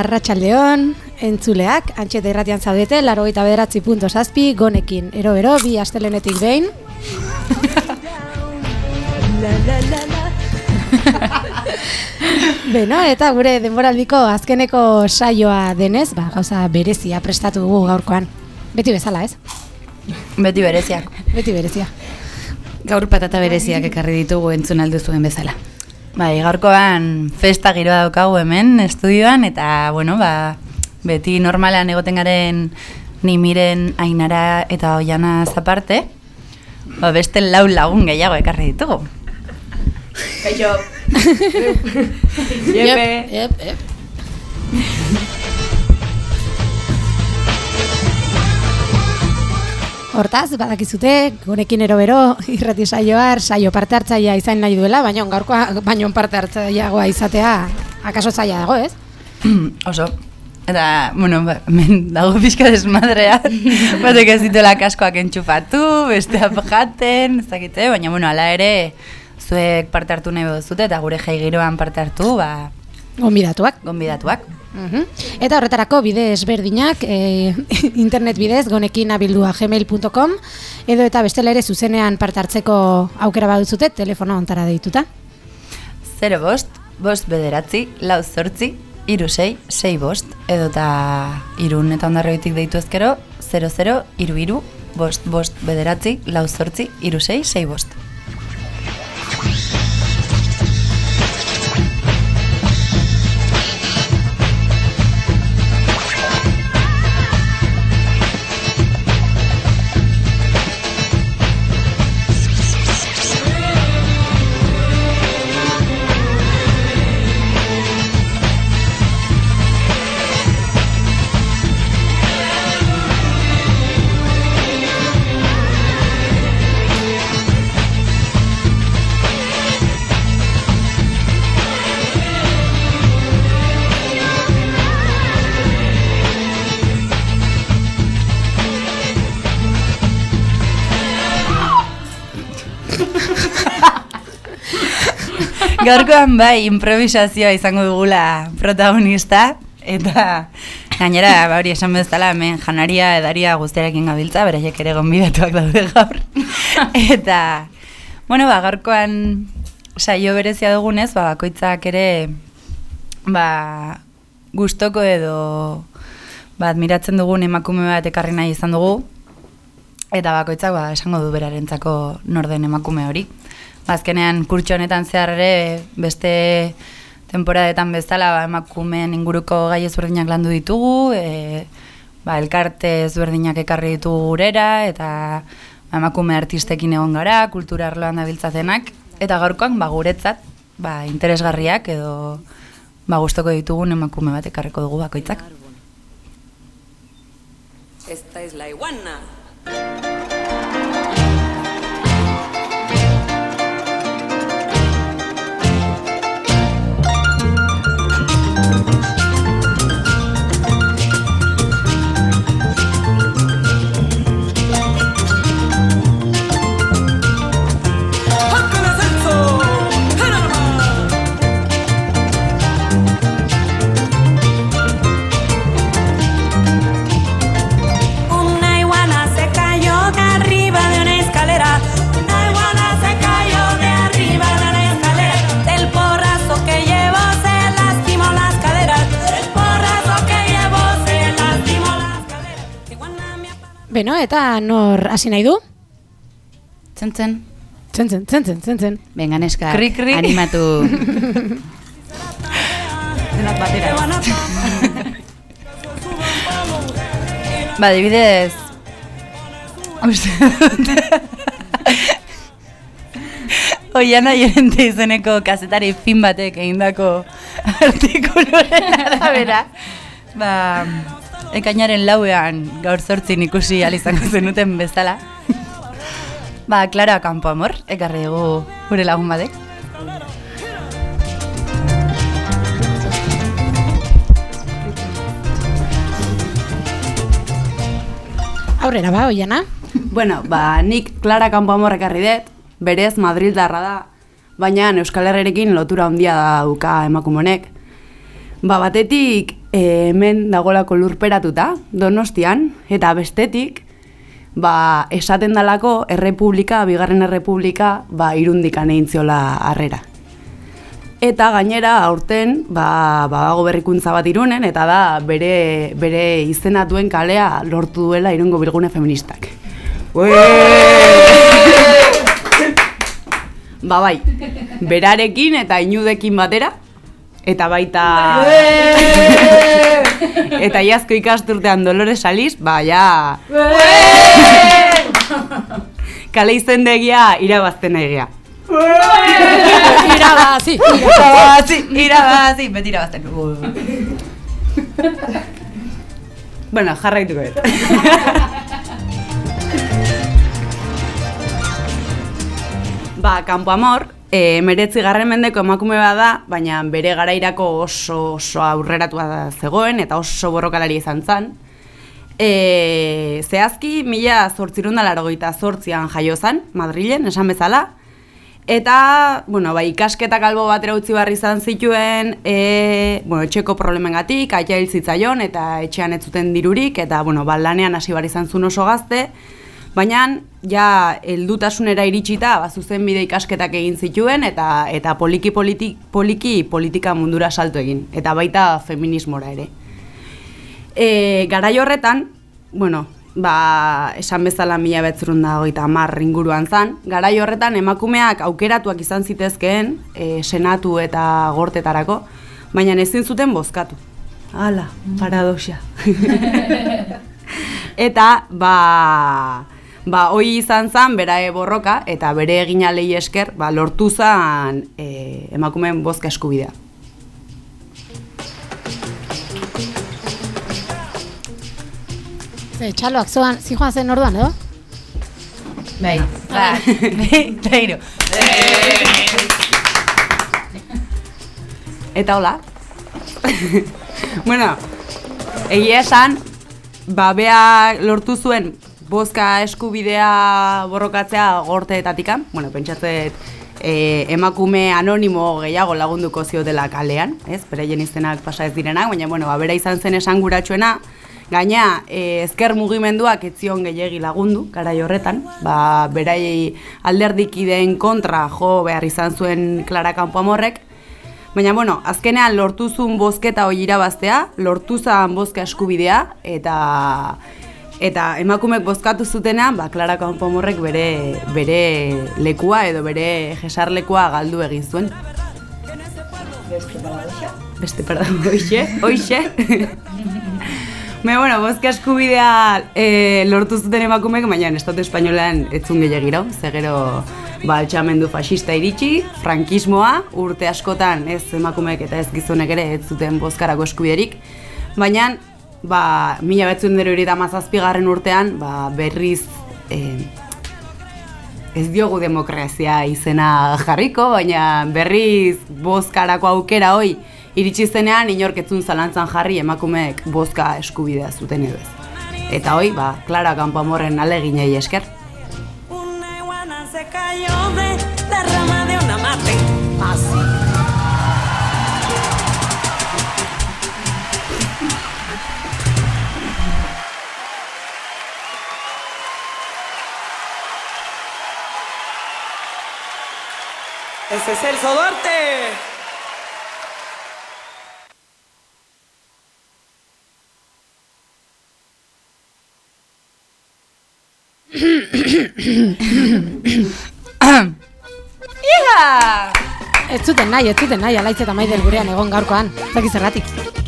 Beno, arratsaldeon entzuleak, antxeta irratian zaudete, laro eta bederatzi punto zazpi, gonekin, ero bero, bi astelenetik behin. Beno, eta gure denboraldiko azkeneko saioa denez, ba, gauza berezia prestatu dugu gaurkoan. Beti bezala, ez? Beti bereziak. Beti berezia. Gaur patata bereziak ekarri ditugu entzun aldu zuen bezala. Bai, gaurkoan festa giroa daukagu hemen estudioan eta bueno, ba, beti normalan egoten garen ni miren ainara eta oiana zaparte, ba, beste lau lagun gehiago ekarri ditugu. Kaixo. Yep, yep, yep. Hortaz, badakizute, gunekin erobero, irrati saioar, saio parte hartzaia izan nahi duela, baina gaurkoa baino parte hartzaiagoa izatea, akaso zaila dago, ez? Oso. Eta, bueno, ba, men dago pixka desmadrea, batek ez dituela kaskoak entxufatu, beste jaten, ez dakite, baina, bueno, ala ere, zuek parte hartu nahi duzute eta gure jai giroan parte hartu, ba, Gonbidatuak. gonbidatuak. Mhm. Eta horretarako bide ezberdinak e, internet bidez gonekin abildua gmail.com edo eta bestela ere zuzenean parte hartzeko aukera baduzute telefono ontara deituta. 0 bost, bost bederatzi, lau zortzi, iru sei, sei bost, edo eta irun eta ondarroitik deitu ezkero, 00, iru iru, bost, bost bederatzi, lau zortzi, iru sei, sei bost. Gaurkoan bai, improvisazioa izango dugula protagonista, eta gainera, ba, hori esan bezala, hemen janaria edaria guztiarekin gabiltza, beraiek ere gonbidatuak daude gaur. eta, bueno, ba, gaurkoan saio berezia dugunez, ba, bakoitzak ere, ba, gustoko edo, ba, admiratzen dugun emakume bat ekarri nahi izan dugu, eta bakoitzak, ba, esango du berarentzako norden emakume hori. Azkenean kurtxo honetan zehar ere beste temporadetan bezala ba, emakumeen inguruko gai ezberdinak landu ditugu, e, ba, elkarte ezberdinak ekarri ditugu gurera, eta ba, emakume artistekin egon gara, kultura arloan dabiltzatenak, eta gaurkoan ba, guretzat ba, interesgarriak edo ba, gustoko ditugun emakume bat ekarriko dugu bakoitzak. Esta es la iguana. Beno, eta nor hasi nahi du? Zentzen? Zentzen, zentzen, zentzen. Venga, neska, Kri, kri. animatu. Denak batera. ba, dibidez... Uste. Oiana Llorente izeneko kazetari fin batek egindako artikuluaren arabera. Ba, ekainaren lauean gaur zortzin ikusi izango zenuten bezala. ba, Clara Campo Amor, ekarri dugu gure lagun batek. Aurrera ba, oiana. Bueno, ba, nik Clara Campoamorrek harri dut, berez Madrildarra da, baina Euskal Herrerekin lotura handia dauka emakumonek. Ba, batetik eh, hemen dagolako lurperatuta, donostian, eta bestetik, ba, esaten dalako errepublika, bigarren errepublika, ba, irundikan egin ziola harrera. Eta gainera aurten ba, ba, dago berrikuntza bat irunen, eta da bere, bere izena duen kalea lortu duela irungo bilgune feministak. ba bai, berarekin eta inudekin batera, eta baita... eta iazko ikasturtean Dolores Aliz, ba ja... Kale izendegia irabazten egia. Irabazi! Irabazi, irabazi, beti irabazten. Bueno, jarraituko dut. ba, Campo Amor, e, meretzi garren mendeko emakume bat da, baina bere garairako oso, oso aurreratua da zegoen, eta oso borrokalari izan zen. E, zehazki, mila zortzirunda zortzian jaio zen, Madrilen, esan bezala, Eta, bueno, bai, ikasketak albo batera utzi barri izan zituen, e, bueno, etxeko problemengatik, aia hil eta etxean ez zuten dirurik, eta, bueno, ba, lanean hasi barri izan zuen oso gazte, baina, ja, heldutasunera iritsita, ba, zuzen bide ikasketak egin zituen, eta eta poliki, politi, poliki politika mundura salto egin, eta baita feminismora ere. E, garai horretan, bueno, ba, esan bezala mila betzerun da hogeita hamar inguruan zan, garai horretan emakumeak aukeratuak izan zitezkeen e, senatu eta gortetarako, baina ezin zuten bozkatu. Hala, paradoxa. eta, ba, ba, hoi izan zan, berae borroka, eta bere egina lehi esker, ba, lortu zan e, emakumeen bozka eskubidea. Ze, txaloak, zoan, zijoan zen orduan, edo? Bai, bat, bi, eta hiru. Eta hola. bueno, egia esan, ba, bea lortu zuen bozka eskubidea borrokatzea gorteetatikan, bueno, pentsatzet e, emakume anonimo gehiago lagunduko ziotela kalean, ez, beraien izenak pasa ez direnak, baina, bueno, ba, bera izan zen esanguratsuena, Gaina, e, ezker mugimenduak etzion gehiegi lagundu, garai horretan, ba, berai alderdikideen kontra jo behar izan zuen Clara Campoamorrek, Baina, bueno, azkenean lortu zuen bozketa hori irabaztea, lortu zan bozka eskubidea, eta eta emakumek bozkatu zutenean, ba, Clara Campoamorrek bere, bere lekua edo bere jesarlekua galdu egin zuen. Beste paradoxa? Beste paradoxa, hoxe. Me, bueno, bozka eskubidea e, lortu zuten emakumeek, baina Estatu Espainolean etzun gehiagiro, ze gero ba, altxamendu fascista iritsi, frankismoa, urte askotan ez emakumeek eta ez gizonek ere ez zuten bozkarako eskubiderik, baina ba, mila betzuen dero mazazpigarren urtean, ba, berriz e, ez diogu demokrazia izena jarriko, baina berriz bozkarako aukera hoi iritsi zenean inorketzun zalantzan jarri emakumeek bozka eskubidea zuten edo ez. Eta hoi, ba, Clara Campoamorren aleginei esker. Una iguana se cayó de la rama de una mate. Ese es el Sodorte. Iha! Ez zuten nahi, ez zuten nahi, alaitz eta maidel gurean egon gaurkoan. Zaki zergatik.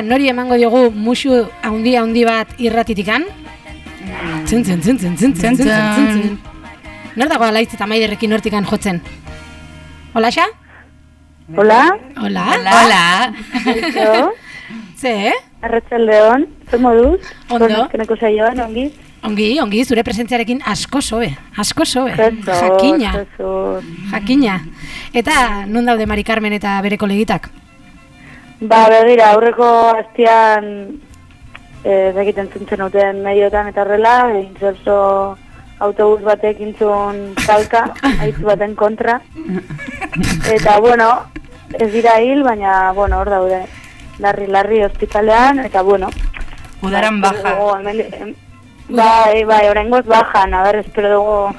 eta nori emango diogu musu handi handi bat irratitikan? Txun, txun, txun, txun, txun, txun, txun, txun. Nor dago alaitz eta maiderrekin hortikan jotzen? Olaxa? Hola? Hola? Hola? Hola? Ze? Eh? Arratxaldeon, zer moduz? Ondo? Keneko saioan, ongi? Ongi, ongi, zure presentziarekin asko sobe, asko sobe. Jakina. Jakina. Eta, nun daude Mari Carmen eta bere kolegitak? Ba, begira, aurreko hastian, ez egiten zuntzen duten mediotan eta horrela, intzerzo autobus batek intzun talka, haitzu baten kontra. Eta, bueno, ez dira hil, baina, bueno, hor daude. Larri, larri ospitalean, eta, bueno. Udaran ba, baja. Bai, bai, oraingoz bajan, a ber, espero dugu,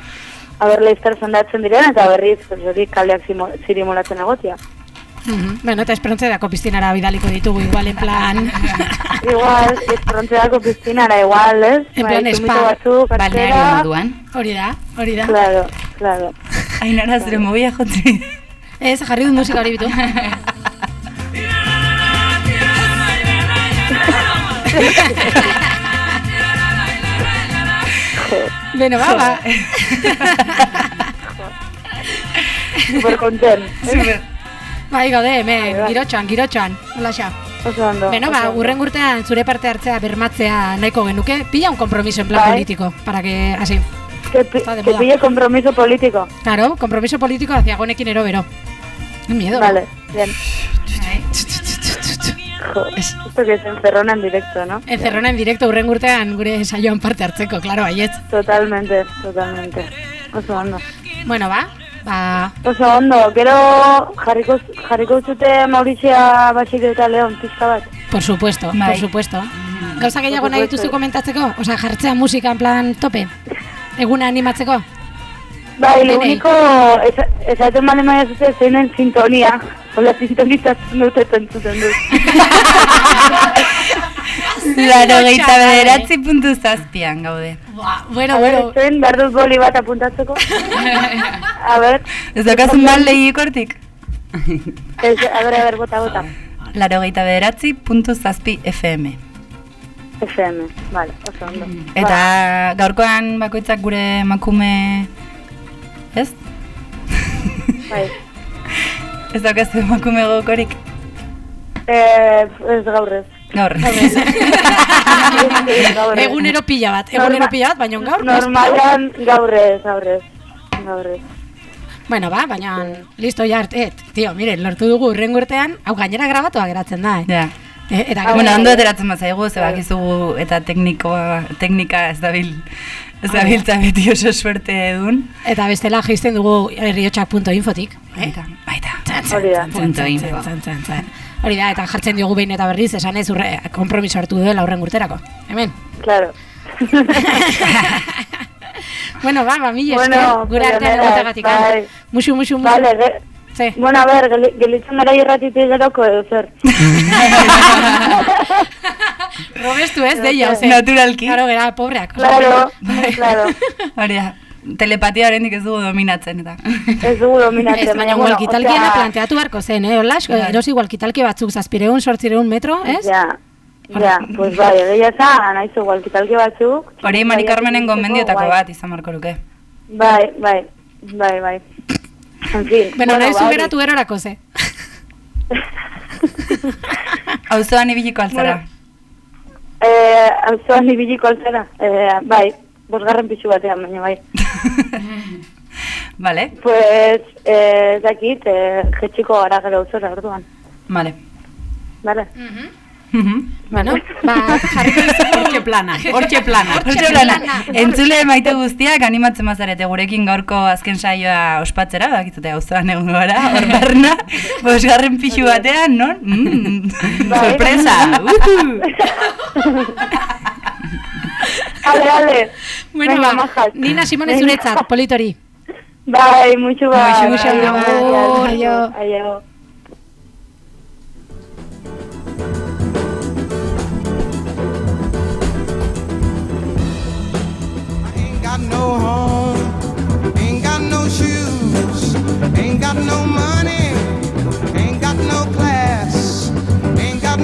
a ber, leizter zondatzen diren, eta berriz, pues, hori kaleak zimo- zirimulatzen egotia. Mhm. Bueno, eta esperontzerako piztinara bidaliko ditugu igual en plan... Igual, esprontzeako piztinara, igual, ez? En plan Bai, spa. zumito batzuk, Balneario moduan. Hori da, hori da. Claro, claro. Ainara zure mobila jotzi. Ez, jarri dut musika hori bitu. Beno, ba, ba. Super content. Bai, gaude, hemen, girotxoan, girotxoan. Hola, xa. Oso ondo. Beno, ba, urren urtean zure parte hartzea bermatzea nahiko genuke, pilla un compromiso en plan Bai. político, para que, así, Que, pi- que pille compromiso político. claro, compromiso político hacia gonekin ero bero. Qué miedo. Vale, bien. Jo, esto que se encerrona en directo, ¿no? Encerrona en directo urren urtean gure saioan parte hartzeko, claro, baietz. Totalmente, totalmente. Oso ondo. Bueno, ba, ba, Oso ondo, gero jarriko, jarriko zute Maurizia Basile eta Leon pizka bat. por supuesto, Bai. por supuesto. Gauza gehiago nahi dituzu komentatzeko? Osa, jartzea musika en plan tope? Eguna animatzeko? Bai, lo único, esa- esaten bale maia zute zeinen sintonia. Hola, sintonizatzen dute entzuten dut. Laro gehieta bederatzi puntu zazpian gaude. Ba, bueno, A ver, bueno. behar dut boli bat apuntatzeko. A ver, Ez daukazun mal lehikortik? ez, a ver, a ver, bota, bota. Laro gehieta bederatzi puntu zazpi FM. FM, vale, oso ondo. Eta gaurkoan bakoitzak gure emakume... Ez? Ba, bai. Ez daukazu emakume gokorik? Eh, ez gaur ez. Gaur. Egunero pila bat, egunero pila bat, baina gaur. Normalean gaur ez, gaur ez. Gaur ez. Bueno, ba, baina, listo, ja, et, tio, mire, lortu dugu urrengo urtean, hau gainera grabatoa geratzen da, eh? Ja. E, eta Ah, Bueno, ondo ateratzen bazaigu, ze bakizugu eta teknikoa, teknika ez dabil, ez dabiltza beti oso suerte edun. eta bestela jaisten dugu herriotxak.infotik. Eh? Baita, baita. Hori da. Punto info. Zan, zan, zan. Hori da, eta jartzen diogu behin eta berriz, esan ez urre, kompromiso hartu duela urren urterako. Hemen. Claro. Bueno, ba, ba, mila Bueno, esker, gure artean pioneras, egotegatik. bai. Musu, musu, musu. Vale, ge, Ze. bueno, a ver, geli- gelitzen gara irratitik geroko edo zer. Robestu ez, deia, oze. Naturalki. Claro, gara, pobreak. Claro, claro. Hori da, telepatia oraindik ez dugu dominatzen eta. Ez dugu dominatzen. Ez, baina bueno, walkitalkiena osea, planteatu beharko zen, eh? Hola, Bai. erosi walkitalki batzuk zazpireun, sortzireun metro, ez? Ja, ja, pues bai, egia esan, haizu walkitalki batzuk. Hori Mari Carmenen Bai, gomendiotako bat izan marko luke. Bai, bai, bai, bai. En fin. Bueno, nahi ba, zu hori. geratu erorako ze. Auzoan ibiliko altzara. Eh, auzoan ibiliko altzera. Eh, bai, bosgarren pixu batean, baina bai. Vale, Pues, eh, dakit, eh, jetxiko gara gero auzora orduan. vale. Vale? Mhm. Bueno, ba, jarriko dizugu. Hortxe plana, hortxe plana. Hortxe plana, entzule maite guztiak animatzen bazarete gurekin gaurko azken saioa ospatzera, bakitute auzoan egon gara, hor barna, bosgarren pixu batean, non? Mm, Bai. sorpresa! Uhu. Ale, ale. Bueno, Venga, ba. Nina Simone zuretzat, politori. Bai, mucho bai. Mucho, mucho, agur. Aio. Aio. Ain't got no home, ain't got no shoes, ain't got no money, ain't got no class, ain't got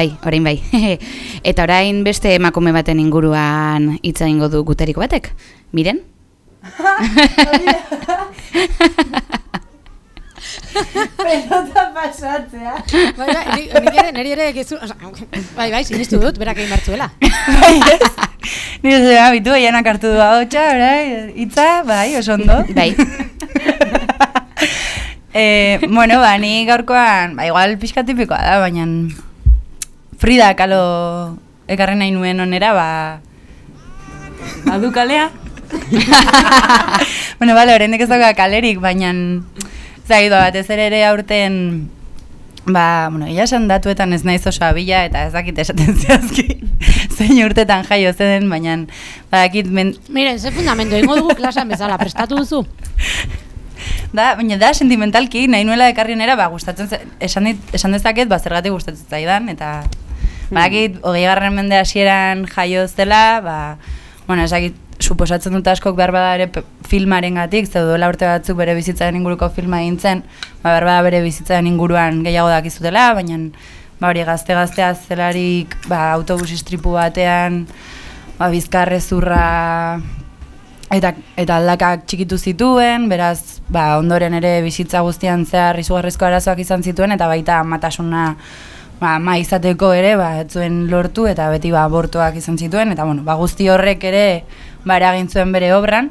bai, orain bai. Eta orain beste emakume baten inguruan hitz egingo du gutariko batek. Miren? Pelota pasatzea. Bai, bai, nik, ere, niri ere gizu, oza, bai, bai, sinistu dut, berak egin bartzuela. Ni ez da, bitu, eianak hartu du hau txa, bai, itza, bai, oso ondo. Bai. Eh, bueno, ba, ni gaurkoan, ba, igual pixka tipikoa da, baina Frida kalo ekarri nahi nuen onera, ba, badu kalea. bueno, bale, oraindik ez dauka kalerik, baina zaido batez ere ere aurten Ba, bueno, ia esan datuetan ez naiz oso abila eta ez dakit esaten zehazki zein urtetan jaio zen, baina badakit men, Miren, ze fundamentu, ingo dugu klasan bezala, prestatu duzu? Da, baina da sentimentalki nahi nuela ekarrienera, ba, gustatzen ze- esan, esan dezaket, ba, zergatik gustatzen zaidan, eta badakit, hogei garren mende hasieran jaio zela, ba, bueno, esakit, suposatzen dut askok behar bada ere filmaren gatik, zeu duela urte batzuk bere bizitzaren inguruko filma egin zen, ba, behar bada bere bizitzaren inguruan gehiago dakizutela, baina ba, hori gazte-gaztea zelarik ba, autobus istripu batean, ba, bizkarrezurra eta eta aldakak txikitu zituen, beraz, ba, ondoren ere bizitza guztian zehar izugarrizko arazoak izan zituen eta baita matasuna ba, ma izateko ere, ba, ez zuen lortu eta beti ba, abortuak izan zituen eta bueno, ba, guzti horrek ere ba, eragin zuen bere obran.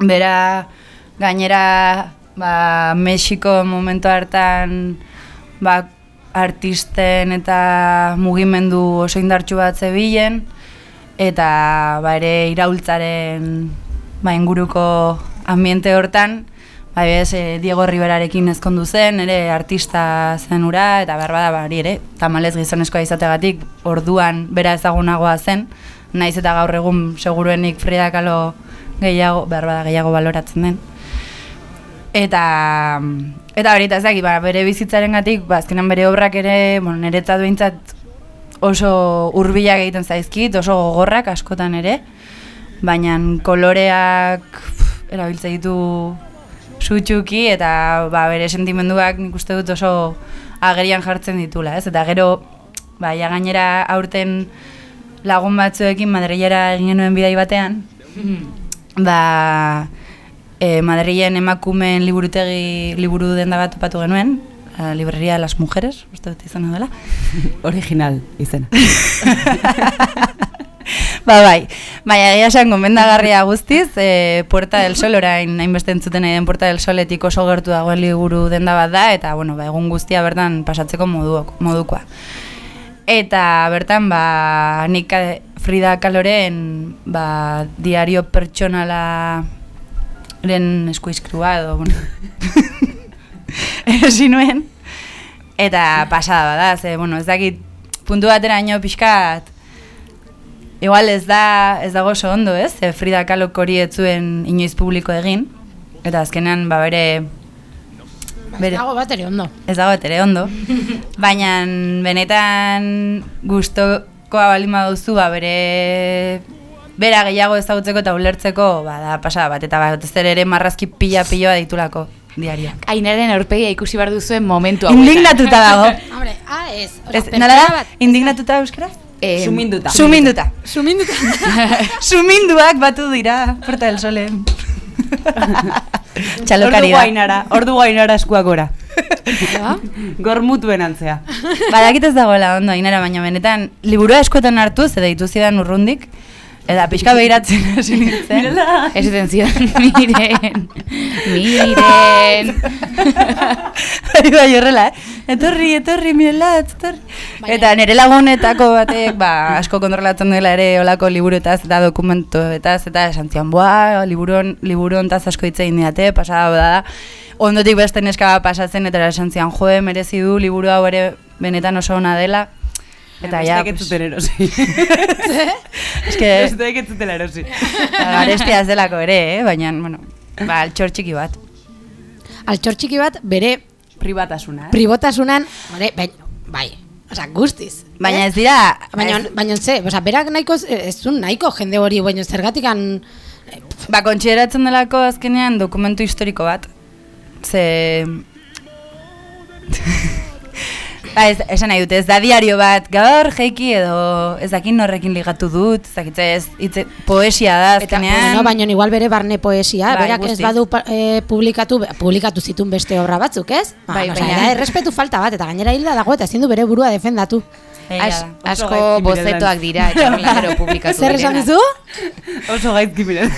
Bera gainera ba, Mexiko momentu hartan ba, artisten eta mugimendu oso indartsu bat zebilen eta ba, ere iraultzaren ba, inguruko ambiente hortan ba, bez, e, Diego Riverarekin ezkondu zen, ere artista zen ura, eta behar bada, ba, hori ere, tamalez gizonezkoa izategatik orduan bera ezagunagoa zen, naiz eta gaur egun seguruenik Frida Kahlo gehiago, behar bada gehiago baloratzen den. Eta, eta hori, ez ba, bere bizitzarengatik, ba, azkenan bere obrak ere, bueno, niretzat behintzat oso hurbilak egiten zaizkit, oso gogorrak askotan ere, baina koloreak pf, erabiltzen ditu sutxuki eta ba, bere sentimenduak nik uste dut oso agerian jartzen ditula, ez? Eta gero, ba, ja gainera aurten lagun batzuekin Madrilera egin genuen bidai batean, ba, e, Madrilen emakumeen liburutegi liburu denda bat topatu genuen, la librería de las mujeres, uste dut izan dela. Original izena. ba, bai. Baina egia esan gomendagarria guztiz, e, Puerta del Sol, orain hainbeste entzuten den Puerta del Soletik oso gertu dagoen liburu denda bat da, eta bueno, ba, egun guztia bertan pasatzeko moduak, modukoa. Eta bertan, ba, nik eh, Frida Kaloren ba, diario pertsonala ren eskuizkrua edo, bueno, erosi nuen. Eta pasada bada, ze, bueno, ez dakit, puntu bateraino pixkat, igual ez da, ez dago oso ondo, ez? Ze Frida Kahlo hori ez zuen inoiz publiko egin, eta azkenean, ba, bere, bere, Dago bat ere ondo. ez dago ere ondo, baina benetan gustokoa baldin baduzu, ba, bere bera gehiago ezagutzeko eta ulertzeko, ba, da pasada bat, eta batez ere ere marrazki pila piloa ditulako diarioak. Ainaren aurpegia ikusi behar duzuen momentu hauetan. Indignatuta dago. Hombre, ah, ez. Ez, nola da? bat- Indignatuta euskaraz? Eh, Suminduta. Suminduta. Suminduta. Suminduak batu dira, Puerta del Solen. Ordu Txalokari da. guainara, ordu guainara eskuak gora. Gormutuen antzea. Badakit ez dagoela ondo, ainara, baina benetan, liburua eskotan hartu, ze deitu zidan urrundik, eta pixka behiratzen hasi nintzen. Ez zuten zidan, miren, miren. Bai, bai, horrela, eh? Etorri, etorri, mirela, etorri. Eta nire lagunetako batek, ba, asko kontrolatzen dela ere olako liburuetaz eta dokumentuetaz, eta esan zian, boa, liburon, liburon taz asko hitz egin diate, pasada da, ondotik beste neska pasatzen, eta esan zian, joe, merezi du, liburu hau ere benetan oso ona dela. Eta ja, ez zuten erosi. eske, Besteek ez zuten erosi. garestia ez delako ere, eh? baina, bueno, ba, altxor txiki bat. Altxor txiki bat bere Pribatasuna, eh? pribotasunan, bai, bai, bai, osea, guztiz. Baina ez dira, Baina, ez- baina ze, osea, berak nahiko, ez ez du nahiko jende hori, baina zergatikan, Ba, kontsideratzen delako azkenean dokumentu historiko bat. Ze... Ba, ez, esan nahi dute, ez da diario bat, gaur jeiki edo ez dakin norrekin ligatu dut, ez dakit ez, hitze, poesia da azkenean. Bueno, baina igual bere barne poesia, Bai, berak ez guztiz. badu eh, publikatu, publikatu zituen beste obra batzuk, ez? Bai, Ba, baina- baina da, errespetu falta bat, eta gainera hilda dago eta ezin du bere burua defendatu. As, asko bozetoak dira, eta gero publikatu Zer esan dizu? Oso gaizki bilen.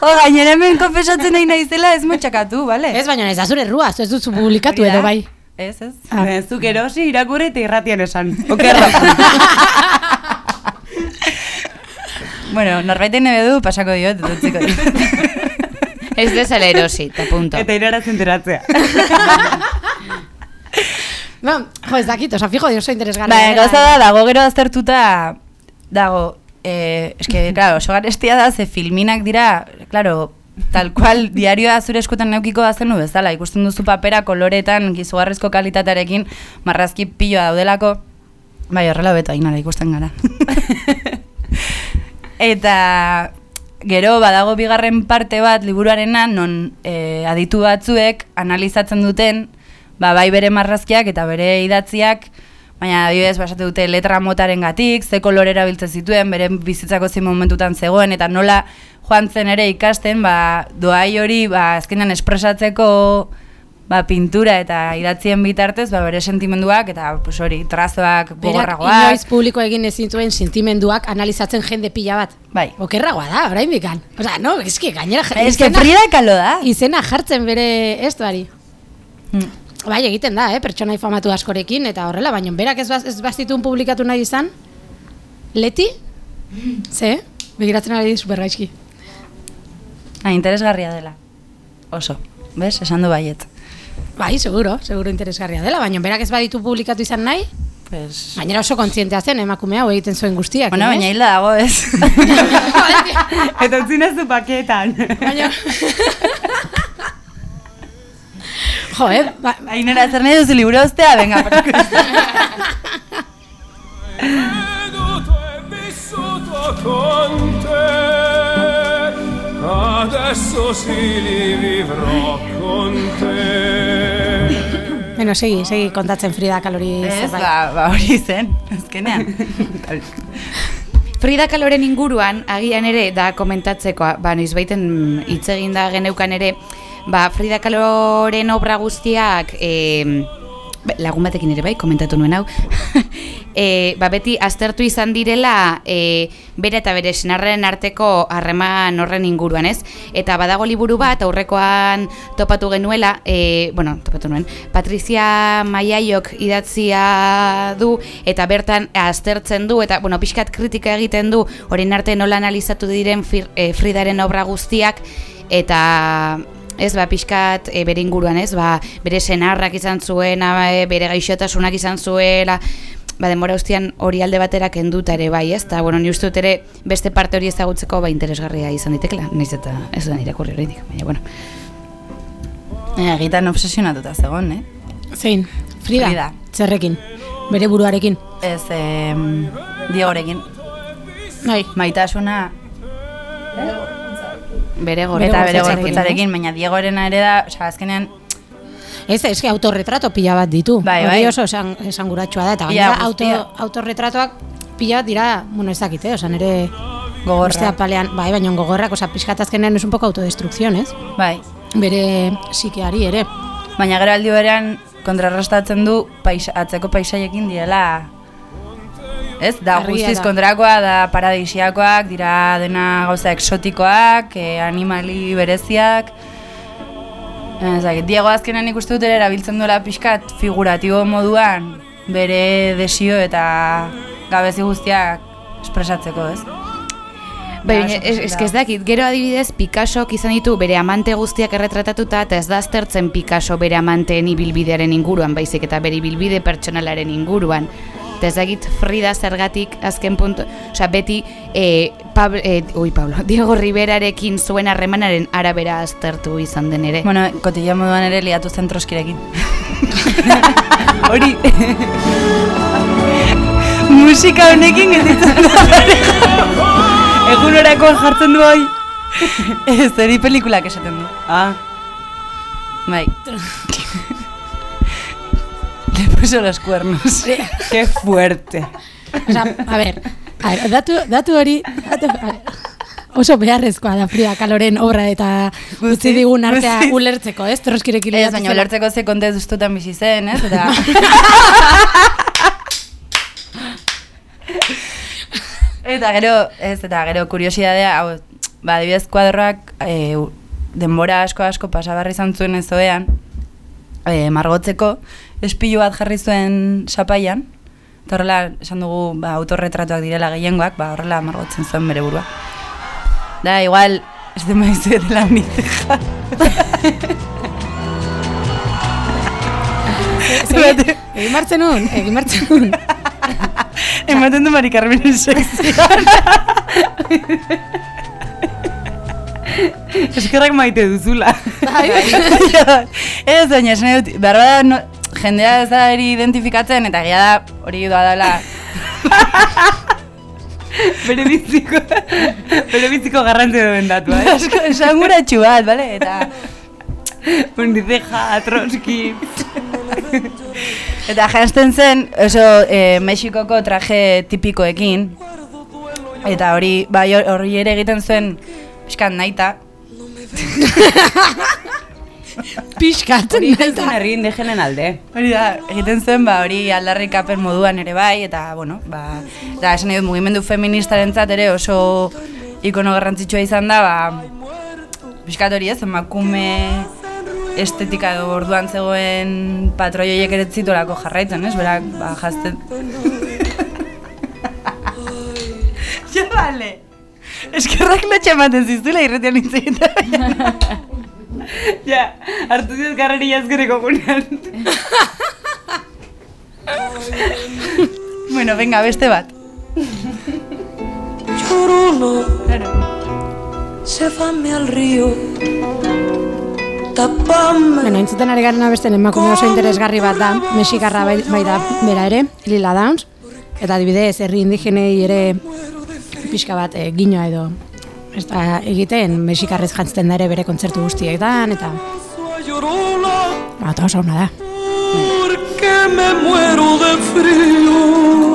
Jo, gainera hemen konfesatzen nahi naizela ez motxakatu, bale? Ez, baina ez da zure errua, ez duzu publikatu edo bai. Ez, ez. Ah. Zuk erosi irakurri eta irratian esan. Okerra. Bueno, norbaiten nebe pasako diot, eta utziko diot. Ez dezala erosi, eta punto. eta irara zenteratzea. No, jo, ez dakit, osa fijo, oso interesgarria. Ba, gauza da, dago gero aztertuta, dago, eh, eske, claro, oso garestia da, ze filminak dira, claro, tal cual diarioa zure eskutan neukiko da zenu bezala, ikusten duzu papera koloretan, gizugarrizko kalitatearekin, marrazki piloa daudelako, bai, horrela beto ainara ikusten gara. Eta gero badago bigarren parte bat liburuarena non e, aditu batzuek analizatzen duten ba, bai bere marrazkiak eta bere idatziak baina adibidez basate dute letra motaren gatik, ze kolore erabiltzen zituen, bere bizitzako zein momentutan zegoen eta nola joan zen ere ikasten, ba, doai hori ba, azkenean espresatzeko ba, pintura eta idatzien bitartez ba, bere sentimenduak eta pues, hori trazoak Berak gogorragoak. inoiz publiko egin ezin zuen sentimenduak analizatzen jende pila bat. Bai. Okerragoa da, orain bikan. Osa, no, eski gainera Ez que Frida Kahlo da. izena jartzen bere estuari. Mm. Bai, egiten da, eh, pertsona famatu askorekin, eta horrela, baina berak ez, baz, ez bazitun publikatu nahi izan, leti? Ze? Begiratzen ari super Ah, interesgarria dela. Oso. Bez, esan du baiet. Bai, seguro, seguro interesgarria dela, baina berak ez baditu publikatu izan nahi, Pues... gainera oso kontzientea zen emakume hau egiten zuen guztiak. Bueno, ez? baina hilda dago, ez? eta utzi nazu paketan. Baina... jo, eh? Ba, Ainera, zer nahi duzu liburu ostea? Venga, pasako. Veduto e vissuto con te, adesso sì li vivrò con te. bueno, segi, segi kontatzen Frida Kalori Ez, zerbait. ba, ba hori zen, azkenean. Frida Kaloren inguruan, agian ere, da komentatzeko, ba, noizbaiten hitz egin da geneukan ere, ba, Frida Kaloren obra guztiak, e, lagun batekin ere bai, komentatu nuen hau, e, ba, beti aztertu izan direla e, bere eta bere senarren arteko harreman horren inguruan, ez? Eta badago liburu bat, aurrekoan topatu genuela, e, bueno, topatu nuen, Patrizia Maiaiok idatzia du, eta bertan aztertzen du, eta, bueno, pixkat kritika egiten du, orain arte nola analizatu diren Fir, e, Fridaren obra guztiak, eta ez ba pixkat e, bere inguruan, ez ba bere senarrak izan zuena, e, bere gaixotasunak izan zuela, ba denbora guztian hori alde batera kenduta ere bai, ez? Ta bueno, ni uste dut ere beste parte hori ezagutzeko ba interesgarria izan ditekela, naiz eta ez da irakurri oraindik, baina bueno. Eh, Egitan obsesionatuta zegoen, eh? Zein? Frida? Frida. Zerrekin? Bere buruarekin? Ez, em, Diegorekin. Bai. Maitasuna Bere eta bere gorputzarekin, gorputzarekin, baina Diegorena ere da, osea, azkenean Ez, eske autorretrato pila bat ditu. Bai, Hori bai. oso esan, esanguratsua da. Eta gainera auto, autorretratoak pila bat dira, bueno, ez dakit, eh? Osa, nire gogorra. beste apalean, bai, baina gogorrak, osa, pixkat azkenean es un poco autodestrukzion, ez? Bai, Bere psikeari ere. baina gero aldi berean kontrarrastatzen du paisa, atzeko paisaiekin direla Ez, da guztiz kontrakoa, da paradisiakoak, dira dena gauza eksotikoak, eh, animali bereziak. Ez dakit, Diego azkenean ikuste dut ere erabiltzen duela pixkat figuratibo moduan bere desio eta gabezi guztiak espresatzeko, ez? Bai, baina ez, ez dakit, gero adibidez Picassok izan ditu bere amante guztiak erretratatuta eta ez da aztertzen Picasso bere amanteen ibilbidearen inguruan, baizik eta bere ibilbide pertsonalaren inguruan. Eta ez dakit Frida zergatik azken puntu, osea beti e, Pablo, e, ui, Pablo, Diego Riverarekin zuen harremanaren arabera aztertu izan den ere. Bueno, kotilla moduan ere liatu zen troskirekin. Hori. Musika honekin gelditzen da. Egunorakoan jartzen du hoi. Ez, hori pelikulak esaten du. Ah, Bai. Puso los cuernos. Qué fuerte. Osa, a ver, a ver, datu, datu hori, datu, a ver, oso beharrezkoa da Frida Kaloren obra eta utzi digun artea guztiz. ulertzeko, ez? Torroskirekin Ez, baina ulertzeko ze kontestutan bizi zen, ez? Eta... eta gero, ez, eta gero kuriosidadea, hau, ba, adibidez kuadroak e, denbora asko asko pasabarri izan zuen ez oean, e, margotzeko, espilu bat jarri zuen sapaian, eta horrela, esan dugu, ba, autorretratuak direla gehiengoak, ba, horrela margotzen zuen bere burua. Da, igual, ez de maizu dela mi ceja. Egin martzen nun, egin martzen nun. Ematen du Mari Carmen sekzioan. Eskerrak maite duzula. Bai. ez, baina esan dut, behar bada, no, jendea ez da eri identifikatzen, eta gira da, hori doa dela... bere biziko, bere biziko garrantzi duen datua, eh? Asko, esanguratxu bat, bale? Eta... Uniceja, Trotsky... Eta jantzen zen, oso e, Mexikoko traje tipikoekin. Eta hori, bai, hori ere egiten zuen, pixkat naita. Piskat, Hori egiten zuen herri indigenen alde. Hori da, egiten zuen, ba, hori aldarrikapen moduan ere bai, eta, bueno, ba, eta esan dut, mugimendu feministarentzat ere oso ikono garrantzitsua izan da, ba, pixkat hori ez, emakume estetika edo orduan zegoen patroioiek ere ez zituelako jarraitzen, ez? Berak, ba, jazten... ja, bale! Eskerrak lotxa ematen zizula irretian hitz egiten. ja, hartu ziz garrari jazkereko gunean. bueno, venga, beste bat. Claro. llévame al río, tapame. Bueno, entzuten ari garen abesten emakume oso interesgarri bat da, Mexikarra bai, bai da bera ere, Lila Downs, eta adibidez, herri indigenei ere pixka bat e, ginoa edo ez da egiten Mexikarrez jantzten da ere bere kontzertu guztietan, eta Llorona, ba, eta oso ona da. porque me muero de frío.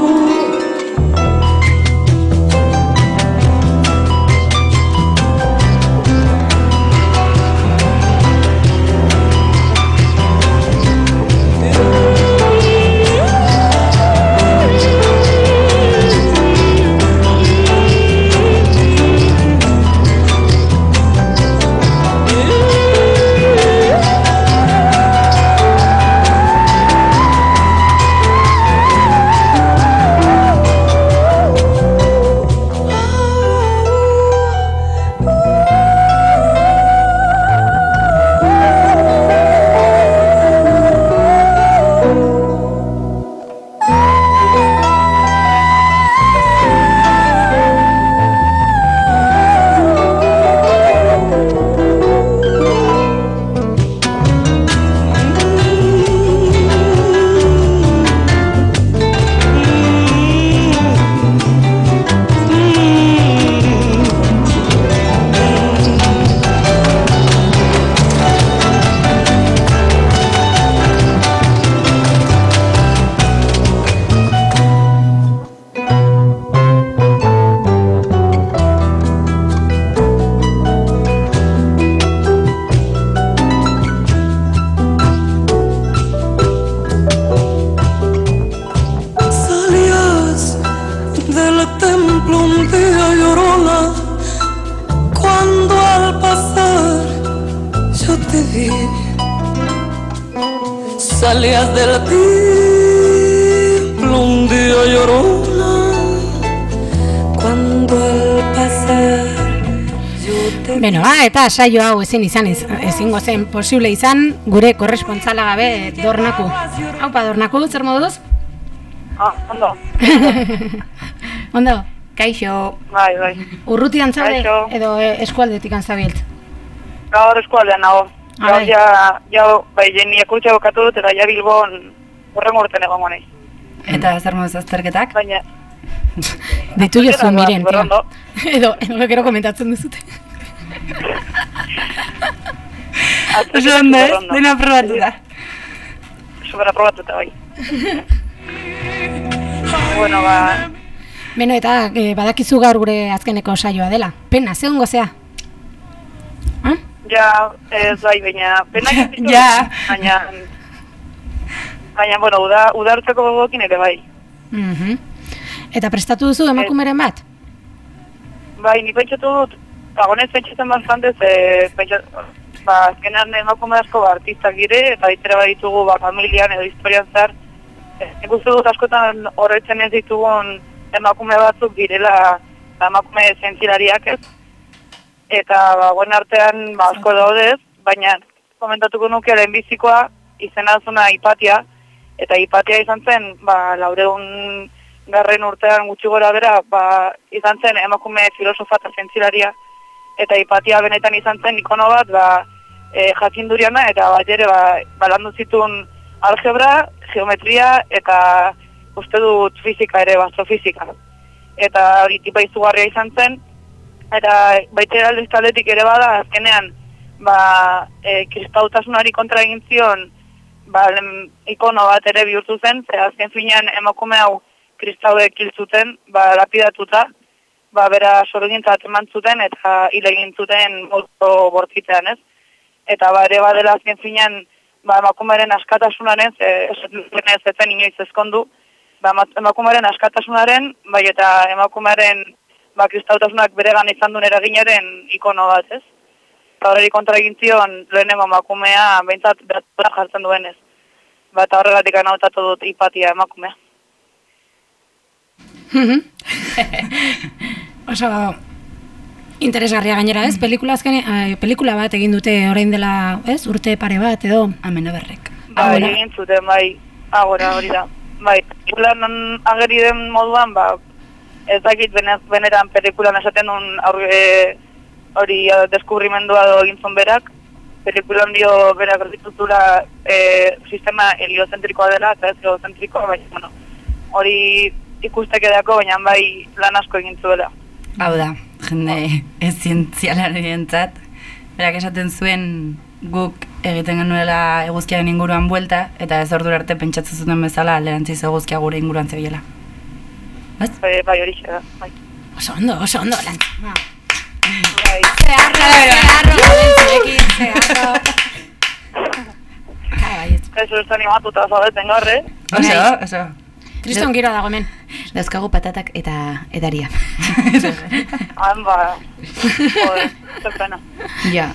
Saio hau ezin izan ez, ezingo zen posible izan gure korrespontzala gabe dornaku. Haupa dornaku, zer moduz? Ah, ondo. Ondo, Kaixo, Bai, bai. urrutian zaude edo eh, eskualdetik antzabilt. Gaur eskualdean nago. Ah, bai. ja, ja, bai, jeni ekurtza bokatu dut eta ja Bilbon horren urten egongo naiz. Eta zer moduz azterketak? Baina, Ditu jozu miren, berrondo. Edo, edo komentatzen duzute. Dena probatuta. Super aprobatuta, bai. bueno, ba, Beno, eta e, badakizu gaur gure azkeneko saioa dela. Pena, ze ongo zea? ja, ez bai, baina, ditut, Ja. baina, baina, bueno, uda, udartzeko gogokin ere bai. Mhm. Eta prestatu duzu emakumeren bat? Bai, ni pentsatu dut, pagonez pentsatzen bastante, ze, pentsat, ba, azkenean emakume asko ba, artistak gire, eta ditera ditugu ba, familian edo historian zehar, Eh, nik uste dut askotan horretzen ez ditugun emakume batzuk direla ba, emakume zentzilariak ez, eta ba, guen artean ba, asko daudez, baina komentatuko nuke lehenbizikoa izena zuna Ipatia, eta Ipatia izan zen, ba, laureun garren urtean gutxi gora bera, ba, izan zen emakume filosofa eta zentzilaria, eta Ipatia benetan izan zen ikono bat, ba, e, jakinduriana, eta bat ere, ba, balandu zituen algebra, geometria, eta uste dut fizika ere, ba, astrofizika. Eta hori tipa izugarria izan zen, eta baita aldizkaletik ere bada, azkenean, ba, e, kristautasunari kontra egin zion, ba, lem, ikono bat ere bihurtu zen, ze azken finean emakume hau kristauek hil zuten, ba, lapidatuta, ba, bera sorgintzat eman zuten, eta hil egin zuten moto bortitzean, ez? Eta ba, ere badela azken finean, ba, emakumearen askatasunaren, ze, ez zen inoiz ezkondu, ba, ema- emakumearen askatasunaren, bai eta emakumearen ba, kristautasunak beregan izan duen eraginaren ikono bat, ez? Eta horreri kontra egin zion lehenengo emakumea behintzat beratura jartzen duenez. Ba, eta horregatik anautatu dut ipatia emakumea. Oso interesgarria gainera, ez? Pelikula azken, ai, pelikula bat egin dute orain dela, ez? Urte pare bat edo. Amena berrek. Bai, Ahora. egin zuten, bai, agora hori da. Bai, pelikulan ageri den moduan, ba, ez dakit benez, beneran pelikulan esaten duen aurre, hori eh, deskubrimendua do egin zuen berak, pelikulan dio berak erdituzula e, sistema heliozentrikoa dela, eta ez geozentrikoa, bai, bueno, hori ikusteke dako, baina bai lan asko egin zuela. Hau da, jende ez zientzialarientzat. Berak esaten zuen guk egiten genuela eguzkiaren inguruan buelta, eta ez ordura arte pentsatzen zuten bezala alderantziz eguzkia gure inguruan zebilela. Bai, bai hori da, bai. Oso ondo, oso ondo, lan. Bai. Zeharro, zeharro, gaudentzuekin, zeharro. Ez ez animatuta zaudeten gaur, eh? Oso, oso. Kriston gira dago hemen. Dauzkagu patatak eta edaria. Han, ba, joder, ja,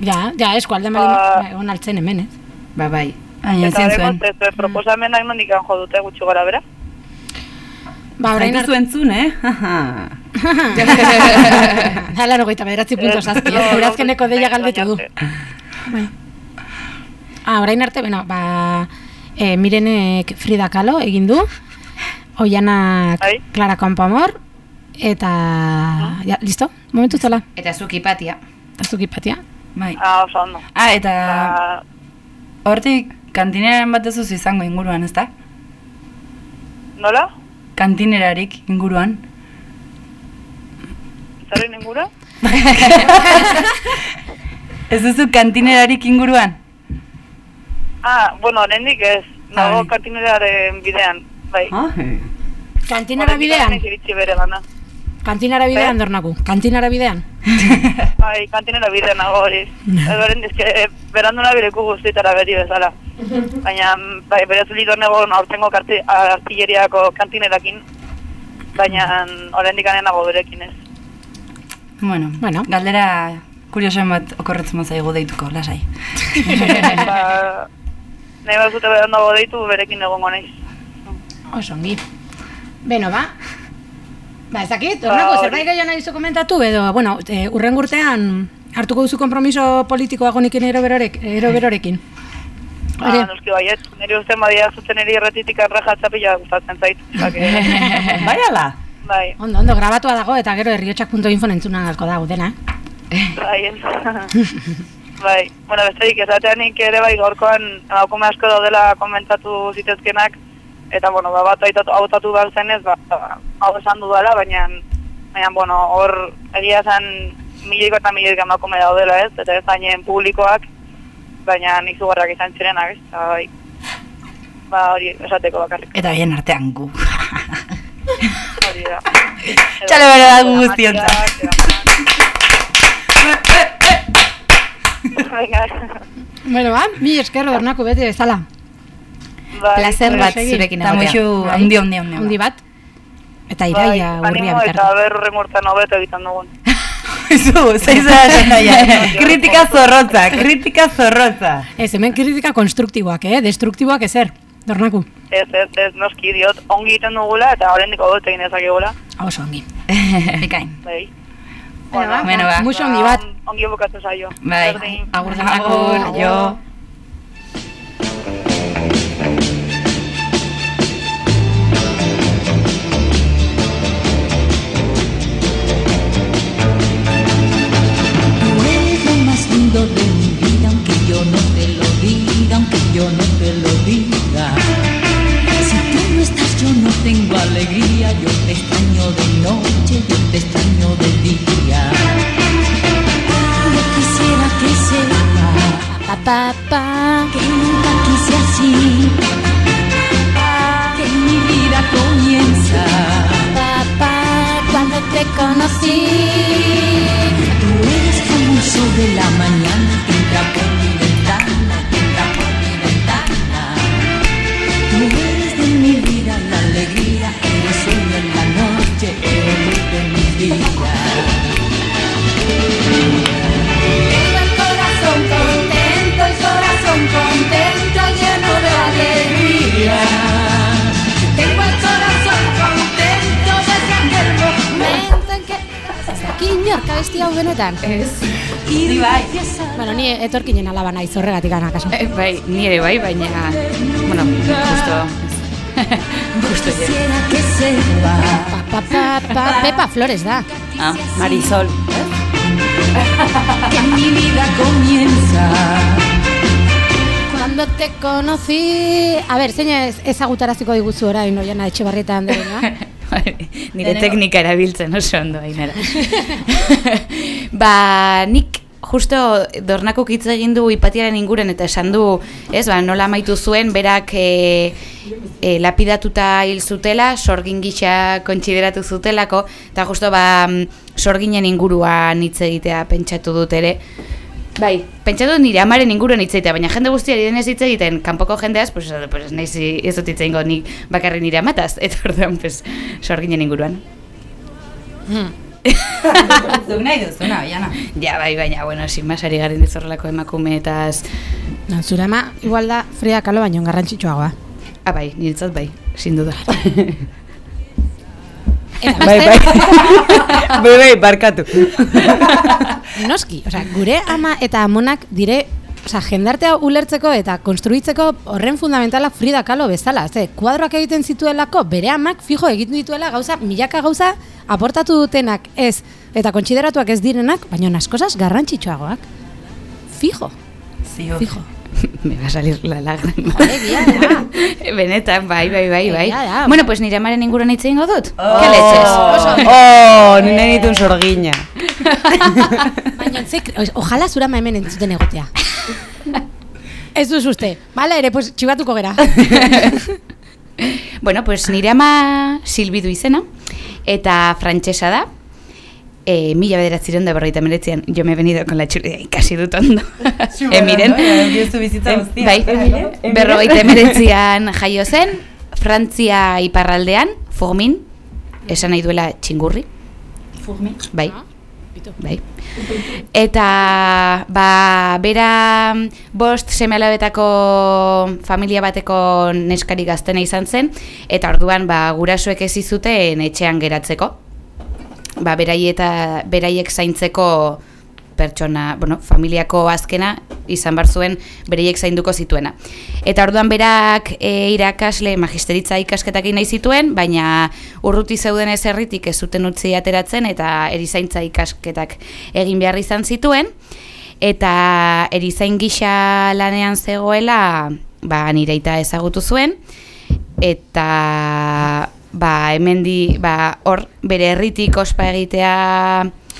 Ja, ja, eskualde Ba- mali, egon altzen hemen, ez? ba bai. Baina Eta zuen. ez, proposamenak nondik jo dute gutxi gora bera. Ba, orain Zaitu zuen zuen, eh? Da, laro goita bederatzi punto zazpi, no, eh? Deia galdetu du. baina, Ah, orain arte, bueno, ba, e, Mirenek Frida Kahlo egin du, Oianak Bai. Clara Campoamor, eta... Ja, listo? Momentu zela? Eta zuk ipatia. Azuki patia? Bai. Ah, oso ondo. Ah, eta hortik kantineran bat ez izango inguruan, ezta? nola? Kantinerarik inguruan. Zerren ingura? Ez duzu kantinerarik inguruan? Ah, bueno, oraindik ez. Nago kantineraren bidean, bai. Ah, Kantinara Oraindik bidean? iritsi bere bana. Kantinara bidean, Eh? dornaku. Kantinara bidean? Bai, kantinera bidean nago hori. Ez beren dizke, berandu nabileku guztietara beti bezala. Baina, bai, berez lido nego aurtengo artilleriako kantinerakin. Baina, oraindik nago berekin ez. Bueno, Bueno. galdera kuriosoen bat okorretzen zaigu deituko, lasai. ba, nahi bat zute dago deitu, berekin egongo naiz. Oso ongi. Beno, ba. Ba, ez dakit, dornako, Ba, zerbait gehiago nahi komentatu, edo, bueno, e, urren urtean hartuko duzu kompromiso politikoa gonekin ero, berorek, ero berorekin. Hori, Ah, noski baiet, nire usten badia zuzen eri erretitik errejatza pila gustatzen zait. Que- bai ala? bai, ondo, ondo, grabatua dago, eta gero herriotxak.info entzuna galko dago dena. bai. bai, bueno, besterik esateanik ere bai gaurkoan emakume asko daudela komentatu zitezkenak, eta bueno, ba, bat aitatu, hautatu behar zenez, ba, ba, hau esan dudala, baina, baina, bueno, hor egia esan milioiko eta milioiko emakume daudela ez, eta ez hainen publikoak, baina izugarrak izan zirenak, ez, eta bai. ba hori esateko bakarrik. Eta bien artean gu. Hori da. Txalo bero da gu guztionza. Bueno, ba, mi esker dornako bete bezala. Placer bat zurekin egotea. muixu handi handi handi. Handi bat. Eta iraia urria Bai, Animo bitartean. eta berren urtean hobeto egiten dugun. Zu, zeizu da esan daia. Kritika zorrotza, kritika zorrotza. Ez, hemen kritika konstruktiboak, eh? Destruktiboak ezer, dornaku. Ez, ez, ez, noski diot, ongi egiten dugula eta oraindik hobeto egin dezakegula. Oso ongi. Bekain. Bai. Bueno, Bueno, ba. muxo handi bat. Ongi bukatzen zaio. Bai, agur agur, jo. Tú eres lo más lindo de mi vida, aunque yo no te lo diga, aunque yo no te lo diga. Tengo alegría, yo te extraño de noche, yo te extraño de día. Yo quisiera que sepa, Pa, pa, pa. que nunca quise así, que mi vida comienza. Papá, cuando te conocí. Tú eres como un sol de la mañana que entra por Inorka besti hau benetan? Ez. Ni bai. Bueno, ni etorkinen alaba naiz horregatik anakaso. Eh, bai, ni ere bai, baina... Bueno, justo... justo sepa Pa, pa, pa, pa, Pepa Flores da. Ah, Marisol. que mi vida comienza. Cuando te conocí... A ber, zein ez, ezagutaraziko diguzu orain, oiana etxebarrieta handeena? Nire teknika erabiltzen oso ondo ainara. ba, nik justo dornakok hitz egin du ipatiaren inguren eta esan du, ez, ba, nola amaitu zuen, berak e, e, lapidatuta hil zutela, sorgin gisa kontsideratu zutelako, eta justo ba, mm, sorginen inguruan hitz egitea pentsatu dut ere. Bai, pentsatu nire amaren inguruan hitz egitea, baina jende guztiari denez hitz egiten, kanpoko jendeaz, pues, pues naiz ez dut hitz egingo nik bakarri nire amataz, eta orduan, pues, sorginen inguruan. Zuk nahi duzuna, oiana. Ja, bai, baina, bueno, sin más ari garen dizorrelako emakume eta... No, zure ama, igual da Frida Kahlo baino garrantzitsuagoa. Ah, bai, niretzat bai, sin duda. Bai, bai. bai, bai, barkatu. noski, osea, gure ama eta amonak dire, osea, jendartea ulertzeko eta konstruitzeko horren fundamentalak Frida Kahlo bezala. Ze, kuadroak egiten zituelako, bere amak fijo egiten dituela gauza, milaka gauza aportatu dutenak ez, eta kontsideratuak ez direnak, baina askozaz garrantzitsuagoak. Fijo, Zio. fijo. Me va a salir la lágrima. Egia da. Benetan, bai, bai, bai, bai. Bueno, pues nire amaren inguruan hitz egingo dut. Oh. Ke leches? Oh, nire ditun sorgina. Baina, ze, ojalá zura hemen entzuten egotea. Ez duz uste. Bala ere, pues, txibatuko gera. Bueno, pues nire ama silbidu izena, eta frantsesa da, e, mila bederatziron da berroita meretzian, jo me he venido con la chulidea ikasi dut ondo. Emiren. Bai, berrogeita emeretzian jaio zen, Frantzia iparraldean, Fourmin, esan nahi duela txingurri. Furmi. Bai. Bai. Eta ba, bera bost semealabetako familia bateko neskari gaztena izan zen, eta orduan ba, gurasoek ez zuten etxean geratzeko. Ba, berai eta beraiek zaintzeko pertsona, bueno, familiako azkena izan bar zuen bereiek zainduko zituena. Eta orduan berak e, irakasle magisteritza ikasketak nahi zituen, baina urruti zeuden ez herritik ez zuten utzi ateratzen eta erizaintza ikasketak egin behar izan zituen. Eta erizain gisa lanean zegoela, ba, nire aita ezagutu zuen, eta ba, hemendi, ba, hor bere herritik ospa egitea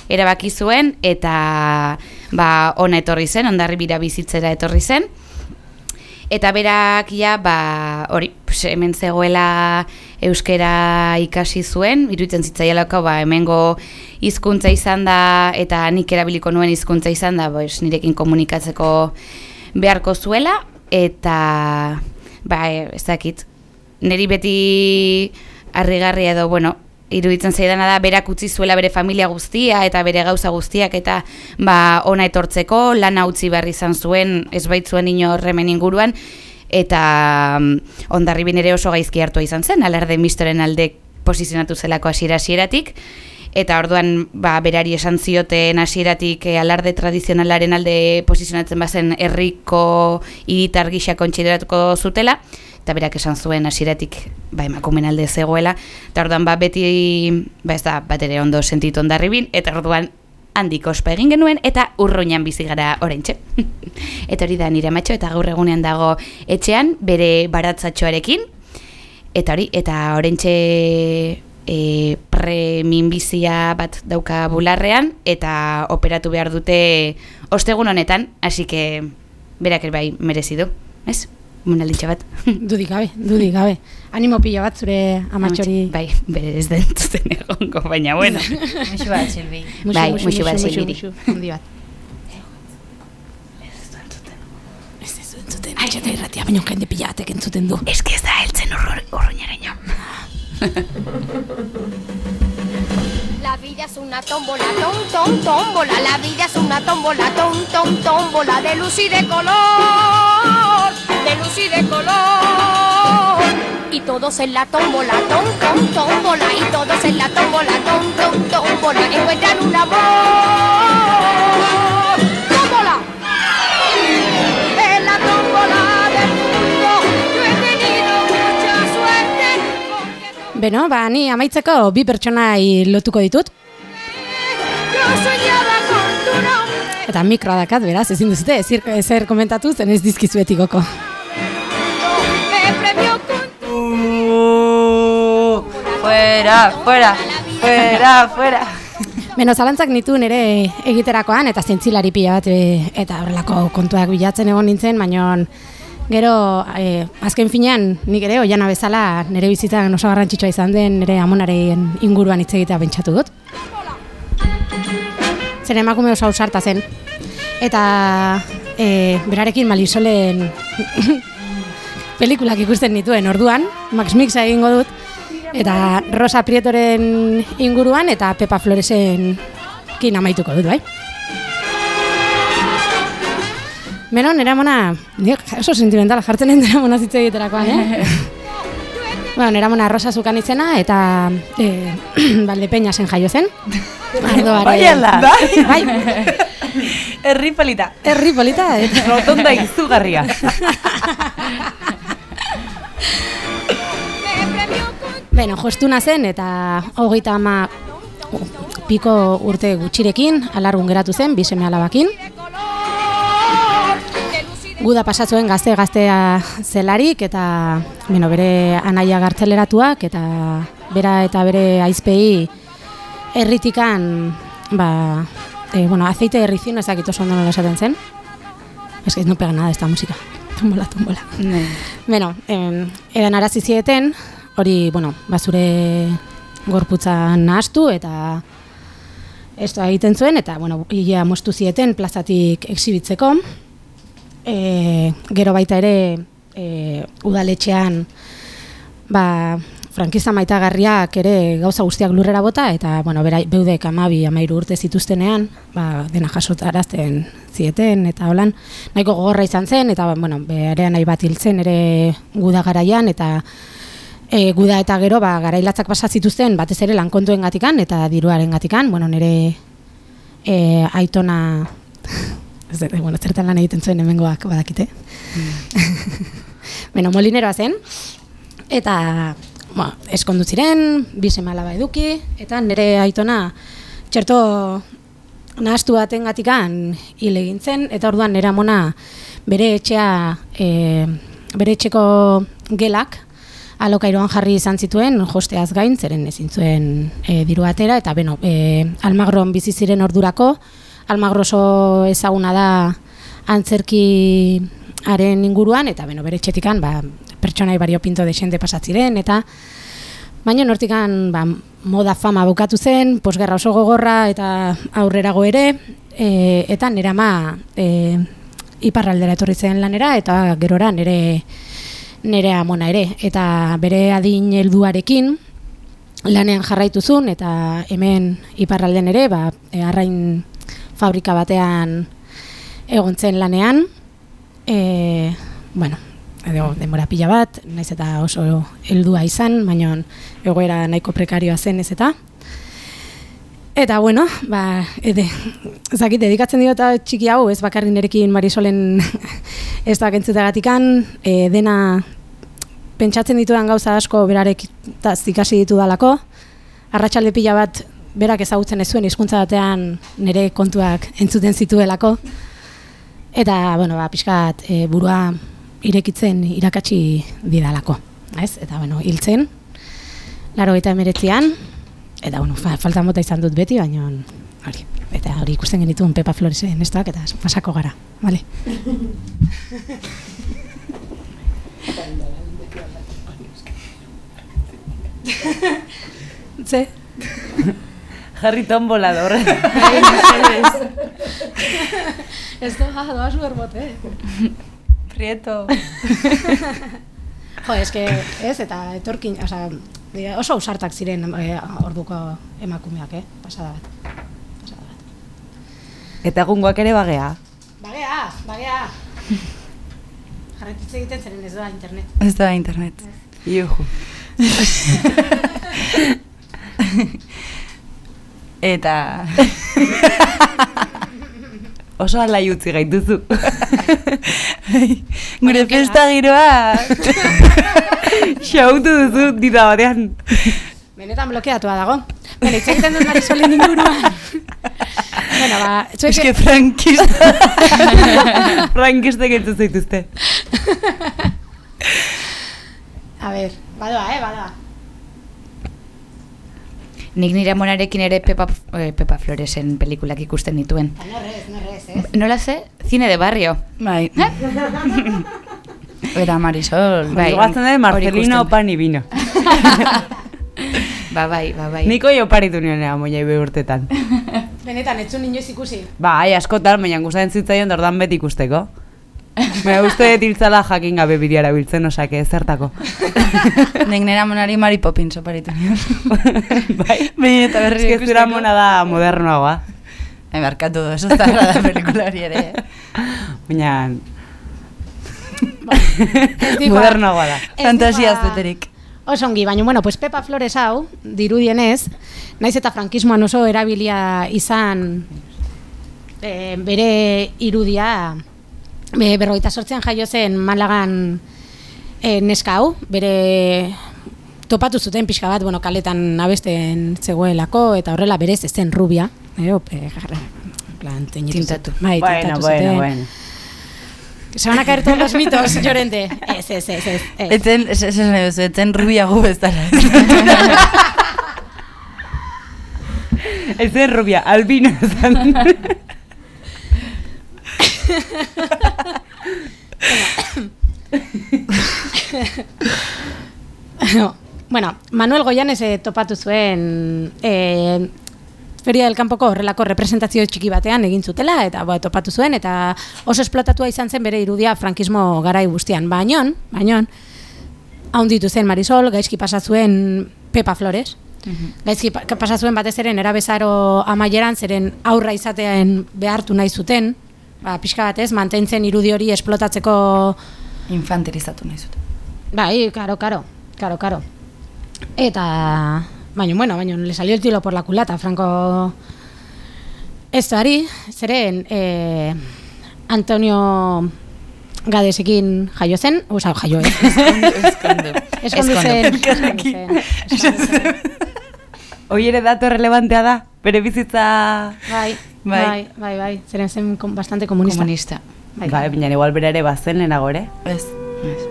erabaki zuen eta ba ona etorri zen, ondarri bira bizitzera etorri zen. Eta berak ja, ba, hori, pues, hemen zegoela euskera ikasi zuen, iruditzen zitzaialako, ba, hemengo hizkuntza izan da, eta nik erabiliko nuen hizkuntza izan da, pues, nirekin komunikatzeko beharko zuela, eta, ba, e, ez dakit, niri beti harrigarria edo, bueno, iruditzen zaidana da berak utzi zuela bere familia guztia eta bere gauza guztiak eta ba ona etortzeko lana utzi behar izan zuen ez baitzuen inor hemen inguruan eta mm, ondarribin ere oso gaizki hartua izan zen alarde mistoren alde posizionatu zelako hasiera hasieratik eta orduan ba, berari esan zioten hasieratik eh, alarde tradizionalaren alde posizionatzen bazen herriko hiritar gisa kontsideratuko zutela eta berak esan zuen hasieratik ba emakumen alde zegoela eta orduan ba beti ba ez da bat ere ondo sentitu ondarribin eta orduan handik ospa egin genuen eta urruinan bizi gara oraintxe. eta hori da nire amatxo eta gaur egunean dago etxean bere baratzatxoarekin eta hori eta oraintxe e, preminbizia bat dauka bularrean eta operatu behar dute ostegun honetan, hasi que berak ere bai merezi du, ez? Munalditxa bat. Dudik gabe, dudik gabe. Animo pila bat zure amatxori. Bai, bere ez den zuten egongo, baina bueno. Muxu bat, Silvi. Bai, muxu bat, Silviri. Handi bat. Ez ez du entzuten, etxeta irratia, baina jende pila batek entzuten du. Ez que ez da heltzen urruñaraino. La vida es una tómbola, tom, tom, tómbola. La vida es una tómbola, tom, tom, tómbola. De luz y de color, de luz y de color. Y todos en la tómbola, tom, tom, tómbola. Y todos en la tómbola, tom, tom, tómbola. Encuentran un amor. ¡Tómbola! En la tómbola del mundo yo he tenido mucha suerte. Beno, ba, ni amaitzeko bi pertsonai lotuko ditut. Eta mikroa dakat, beraz, ezin duzute, ezer, ezer komentatu zen ez dizkizuetikoko. Me premió con Fuera, fuera, fuera, fuera. Beno, zalantzak nitu nire egiterakoan, eta zentzilari pila bat, e, eta horrelako kontuak bilatzen egon nintzen, baina gero, e, azken finean, nik ere, oiana bezala, nire bizitzan oso garrantzitsua izan den, nire amonaren inguruan hitz egitea pentsatu dut. Zer emakume oso ausarta zen. Eta e, berarekin Malisolen pelikulak ikusten nituen orduan, Max Mixa egingo dut, eta Rosa Prietoren inguruan eta Pepa Floresen kin amaituko dut, bai? Beno, nera mona, oso sentimentala jartzen den nera mona zitze egiterakoan, eh? bueno, nera mona Rosa zukan izena eta e, balde peña zen jaio zen. Ardoaren- Bai ala. Bai. Herri polita. Herri polita. eh? Rotonda izugarria. Beno, jostuna zen eta hogeita ama piko urte gutxirekin, alargun geratu zen, bi seme alabakin. Guda pasatzuen gazte gaztea zelarik eta bueno, bere anaia gartzeleratuak eta bera eta bere aizpei herritikan ba, e, bueno, aceite de ricino ezakit oso ondo nola esaten zen. Ez que no pega nada esta música. Tumbola, tumbola. Bueno, eh, edan arazi zieten, hori, bueno, bazure gorputza nahastu eta ez egiten zuen, eta, bueno, ia mostu zieten plazatik exhibitzeko. E, gero baita ere, e, udaletxean, ba, frankista maitagarriak ere gauza guztiak lurrera bota, eta, bueno, bera, beudek amabi, amairu urte zituztenean, ba, dena jasotarazten zieten, eta holan, nahiko gogorra izan zen, eta, bueno, bere nahi bat hiltzen ere guda garaian, eta e, guda eta gero, ba, garailatzak pasa zituzten, batez ere lankontuen gatikan, eta diruaren gatikan, bueno, nire e, aitona, ez dut, bueno, zertan lan egiten zuen hemengoak badakite. Beno, molineroa zen, eta ba, eskondu ziren, bi seme alaba eduki, eta nire aitona txerto nahastu baten gatikan hil eta orduan nire bere etxea, e, bere etxeko gelak, alokairoan jarri izan zituen josteaz gain, zeren ezin zuen e, diru atera, eta beno, e, Almagron bizi ziren ordurako, Almagro oso ezaguna da antzerki haren inguruan, eta beno, bere etxetikan, ba, pertsonai bario pinto desente pasatziren, eta baina nortikan ba, moda fama bukatu zen, posgerra oso gogorra eta aurrerago ere, e, eta nera ma e, iparraldera etorri zen lanera, eta gerora nere, nere amona ere, eta bere adin helduarekin, lanean jarraitu zuen, eta hemen iparralden ere, ba, e, arrain fabrika batean egon zen lanean, e, bueno, edo denbora pila bat, naiz eta oso heldua izan, baina egoera nahiko prekarioa zen ez eta. Eta bueno, ba, ede, ezakit, dedikatzen dio eta txiki hau, ez bakarri nerekin Marisolen ez da kentzutagatikan, e, dena pentsatzen ditudan gauza asko berarek ikasi ditu dalako, arratsalde pila bat berak ezagutzen ez zuen hizkuntza batean nire kontuak entzuten zituelako, eta, bueno, ba, pixkat e, burua irekitzen irakatsi didalako, ez? Eta, bueno, hiltzen, laro eta emeretzian, eta, bueno, fa, falta mota izan dut beti, baina, hori, eta hori ikusten genituen Pepa Floresen, ez eta pasako gara, bale? Ze? Jarri tombolador. Ez doa, doa super bote. Prieto. Jo, eske, ez, eta etorkin, oza, oso ausartak ziren e, orduko emakumeak, eh? Pasada bat. Eta egungoak ere bagea. Bagea, bagea. Jarretitze egiten zeren ez doa internet. Ez da internet. Iuhu. Eta... Oso alai utzi gaituzu. Gure festa giroa... Xautu duzu dita batean. Benetan blokeatua dago. Bene, hitz egiten dut Marisolen inguruan. bueno, ba, zuek... Ez que frankista. Frankistek entzun zaituzte. A ver, badoa, eh, badoa. Nik nire amonarekin ere Pepa, eh, Pepa Floresen pelikulak ikusten dituen. No res, no res, eh. Nola ze? Cine de barrio. Bai. Eta Marisol. Bai, Igualtzen da Marcelino ikusten. pan y vino. Ba bai, ba bai. Niko jo oparitu nioen moia ibe urtetan. Benetan, etzun inoiz ikusi. Ba, ai, askotan, baina gustatzen zitzaion da ordan beti ikusteko. Baina uste dut hiltzala jakin gabe bideara biltzen, osake, zertako. Nik nera monari Mari Poppins oparitu nion. bai? Behin eta berri Ez que zura mona da modernoagoa. Ai, barkatu, eso está da pelikulari ere. eh? Baina... dihoa- modernoagoa da. ez Fantasiaz dihoa- beterik. Oso ongi, baina, bueno, pues Pepa Flores hau, dirudienez, naiz eta frankismoan oso erabilia izan e, bere irudia, be, berrogeita sortzean jaio zen Malagan e, neska hau, bere topatu zuten pixka bat, bueno, kaletan abesten zegoelako, eta horrela berez ez zen rubia, eh, op, eh, jarra, en plan, teñitu Tintatu. zuten. Bai, Bueno, tintatu bueno, zuten. bueno. Se van a caer todos los mitos, Llorente. Ez, ez, ez, ez. ez. Etzen, ez ez nahi duzu, etzen rubiago bezala. Ez zen rubia, albino Bueno, Manuel Goyanes eh, topatu zuen eh, Feria del Campoko horrelako representazio txiki batean egin zutela eta ba, topatu zuen eta oso esplotatua izan zen bere irudia frankismo garai guztian. Bainon, bainon, haunditu zen Marisol, gaizki pasa zuen Pepa Flores, gaizki pa- pasa zuen batez ere erabezaro amaieran zeren aurra izatean behartu nahi zuten, ba, pixka batez, mantentzen irudi hori esplotatzeko Infantilizatu nahi zuten. Bai, karo, karo, karo, karo. Eta, baina, bueno, baina, le salió el tiro por la culata, Franco Estoari, zeren, eh, Antonio Gadesekin jaio zen, oza, jaio ez. Eskondu. Eskondu zen. Eskondu zen. Hoi ere dato relevantea da, bere bizitza... Bai, Bai. bai, bai, bai, zeren zen kom- bastante komunista. Komunista. Bai. Bai, baina igual bere ere bazen lehenago ere. Ez. Ez.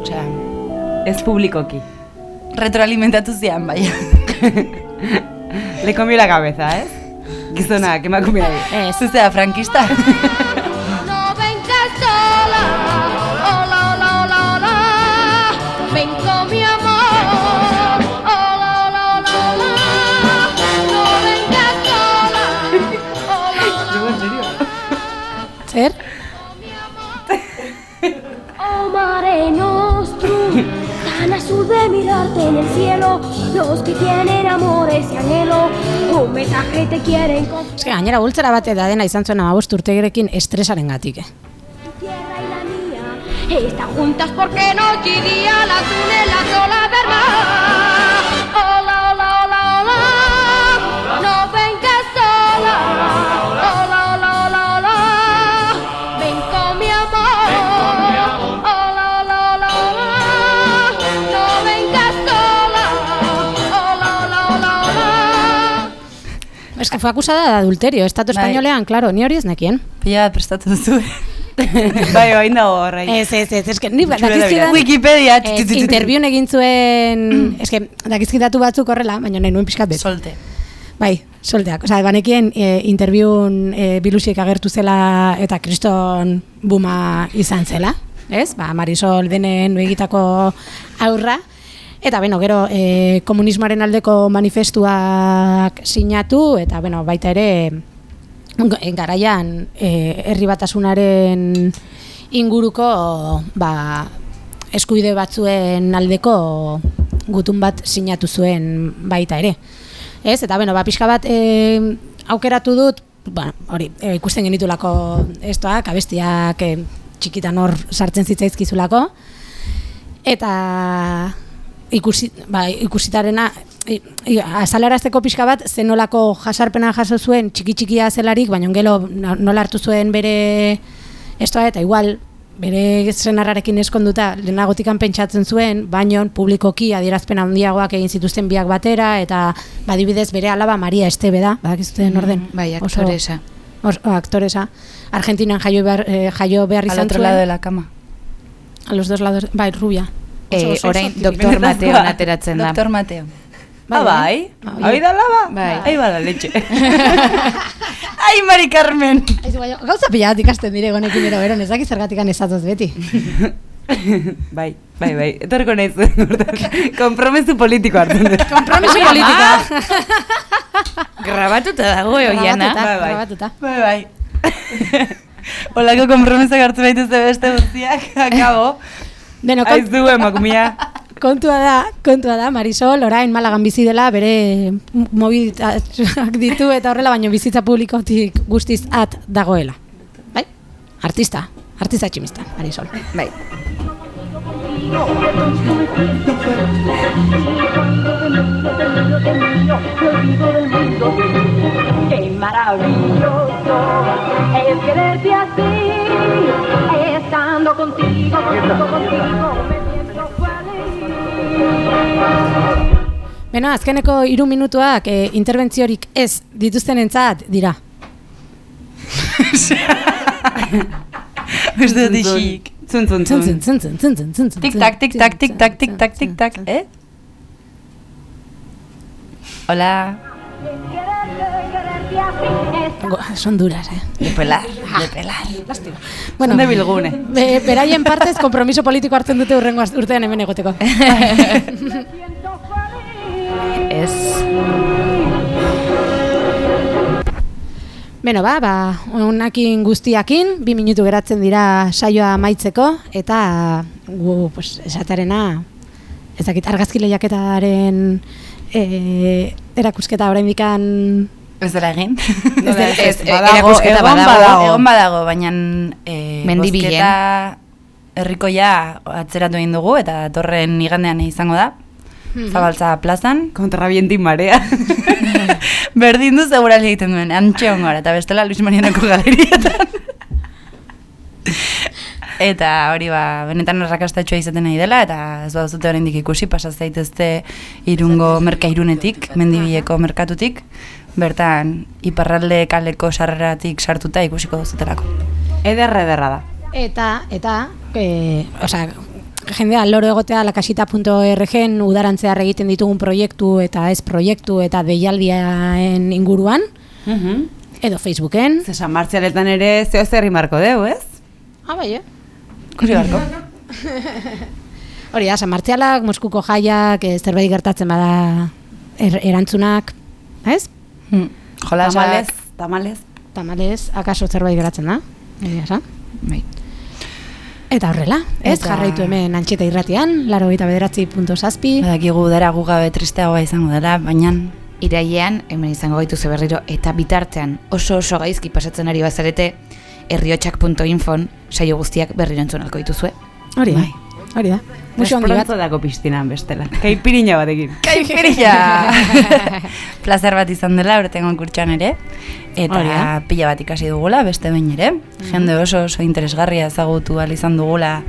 Osea, Ez publikoki. retroalimentatu zian, bai. Le comió la cabeza, ez? Gizonak, emakumeari. Ez, Zuzea, frankista? Zer? Oh mare nostrum, tan azul de mirarte en el cielo, los que tienen amores y anhelo, un mensaje te quieren con Eske gainera bultzera bate da dena izan zuen amabost urtegirekin estresaren gatik. Eh? Están juntas porque noche y día la sola verdad. Hola, hola, hola, hola, Es que fue acusada de adulterio, estatu Bai. espainolean, claro, ni hori ez nekien. Pila bat prestatu duzu. bai, bain dago horrei. Ez, ez, ez, eske ni dakizkidan... Wikipedia. Interbiun egin zuen... eske, dakizkit datu batzuk horrela, baina nahi nuen pixkat bet. Solte. Bai, solteak. Osa, banekien e, interbiun e, bilusiek agertu zela eta kriston buma izan zela. Ez? Ba, Marisol denen egitako aurra. Eta, beno, gero, e, komunismoaren aldeko manifestuak sinatu, eta, beno, baita ere, g- garaian, e, herri batasunaren inguruko, ba, eskubide batzuen aldeko gutun bat sinatu zuen baita ere. Ez, eta beno, ba, pixka bat e, aukeratu dut, bueno, hori, e, ikusten genitulako estoak, abestiak e, txikitan hor sartzen zitzaizkizulako, eta ikusi, ba, ikusitarena, azalarazteko pixka bat, zenolako jasarpena jaso zuen txiki txikia zelarik, baina gero no- nola hartu zuen bere estoa, eta igual, bere senarrarekin eskonduta lehenagotikan pentsatzen zuen, baino publikoki adierazpen handiagoak egin zituzten biak batera, eta badibidez bere alaba Maria Estebe da, badakizuten orden. Bai, Oso- aktoresa. Oso, aktoresa. Argentinan jaio behar, eh, jaio behar Al izan otro zuen. lado de la cama. A los dos lados, bai, rubia. Eh, Oso- oso- orain oso- Dr. Mateo ateratzen da. Doctor Mateo. Ah, bai? Bai. Hoi da laba? Bai. Ahí va la leche. Ai, Mari Carmen! Aizu, bai, Gauza pila bat ikasten dire gonekin ero, ero, ezakit zergatik anezatoz beti. bai, bai, bai. Etorko nahi zuen, hortaz. Kompromesu politiko hartzen dut. Kompromiso politika. Grabatuta dago, Oiana. Grabatuta, Bai, bai. grabatuta. Bai, bai. Olako kompromisak hartu baituzte beste guztiak, akabo. Beno, kont- Aizu emakumia. kontua da, kontua da, Marisol, orain Malagan bizi dela, bere mobitak ditu eta horrela, baino bizitza publikotik guztiz at dagoela. Bai? Artista, artista tximista, Marisol. Bai. Qué maravilloso es quererte así, estando contigo, contigo, contigo, me siento feliz. Beno, azkeneko hiru minutuak eh, interbentziorik ez dituztenentzat dira. Uste dut isik. Zun, zun, Zun, zun. zun, zun, zun, zun, zun, zun, Tic-tac, zun, tic-tac, zun, tic-tac, zun, tic-tac, zun, tic-tac, zun, ¿eh? Hola. Go- Son duras, eh. De pelar, de pelar. Bueno, Son de bilgune. Be, beraien partez kompromiso politiko hartzen dute urrengo urtean hemen egoteko. Ez. Beno, ba, ba, onakin guztiakin, bi minutu geratzen dira saioa amaitzeko, eta gu, pues, esatarena, ez dakit, argazki lehiaketaren e, erakusketa oraindikan Ez dela egin. Ez ez, e- badago, egon badago. Egon badago, baina Mendibilen. bozketa herrikoia atzeratu egin dugu, eta torren igandean izango da. Zabaltza plazan. Kontra vientin marea. Berdin du segural egiten duen, antxe ongora, eta bestela Luis Marianako galerietan. eta hori ba, benetan arrakastatxoa izaten nahi dela, eta ez baduzute oraindik ikusi, pasaz zaitezte irungo merkairunetik, mendibileko merkatutik, bertan iparralde kaleko sarreratik sartuta ikusiko duzutelako. Ederra, ederra da. Eta, eta, e, osea, jendea loro egotea lakasita.orgen udarantzear egiten ditugun proiektu eta ez proiektu eta deialdiaen inguruan, Mhm. edo Facebooken. Ze San Martzialetan ere zeo zer rimarko deu, ez? Ah, bai, eh? Ikusi beharko. Hori da, San Martzialak, Moskuko jaiak, eh, zerbait gertatzen bada er, erantzunak, ez? Hmm. Jolasak, Tamalez, tamalez. Tamalez, akaso zerbait geratzen da? Egia esan. Bai. Eta horrela, ez Eta- jarraitu hemen antxeta irratian, laro gita bederatzi punto zazpi. Badakigu dara gu gabe tristeagoa izango dela, baina Irailean, hemen izango gaituze berriro, eta bitartean oso oso gaizki pasatzen ari bazarete, herriotxak.infon saio guztiak berriro entzun alko dituzue. Hori da, Bai. hori da. Musu handi bat. Dako piztinan bestela. Kaipirina batekin. Kaipirilla! Plazer bat izan dela, urtengo kurtxan ere. Eta Hori da. pila bat ikasi dugula, beste behin ere. Jende oso oso interesgarria ezagutu ahal izan dugula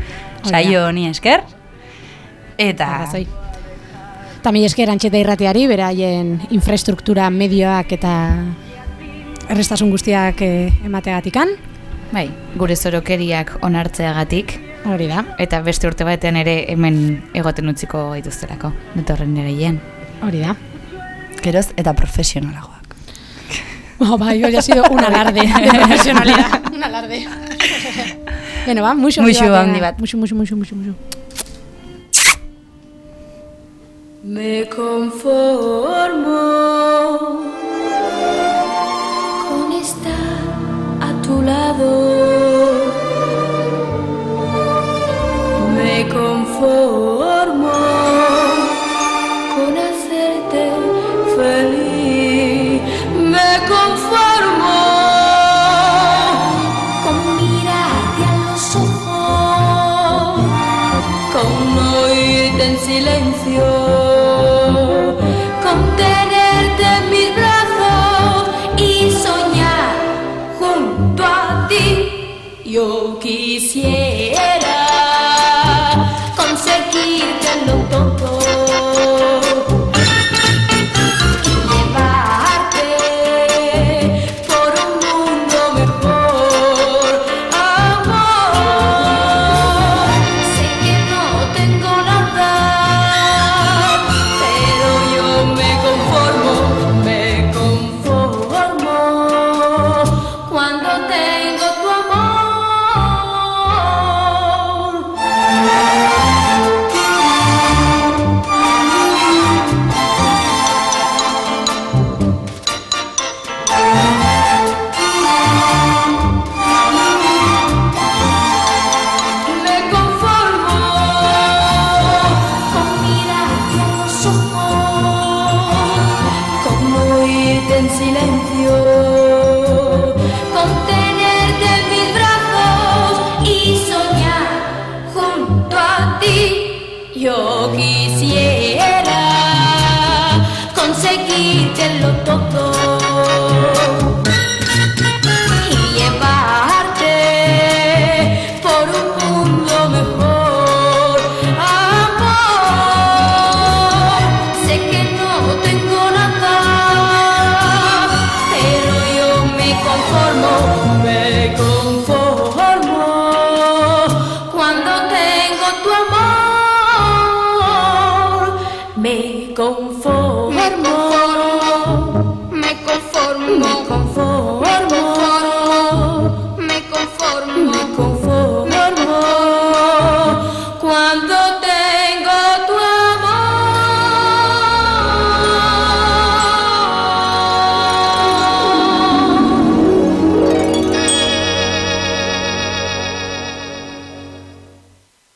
saio honi esker. Eta... Arrazoi. Eta mila esker antxeta irratiari, beraien infrastruktura medioak eta errestasun guztiak eh, emateagatikan. Bai, gure zorokeriak onartzeagatik. Hori da. Eta beste urte batean ere hemen egoten utziko gaituztelako. Datorren ereien. Hori da. Geroz eta profesionalagoak. Oh, bai, hori ha sido un alarde de profesionalidad. un alarde. bueno, ba, muxu Muxu handi bat. Muxu, muxu, muxu, muxu, muxu. Me conformo con estar a tu lado. En silencio,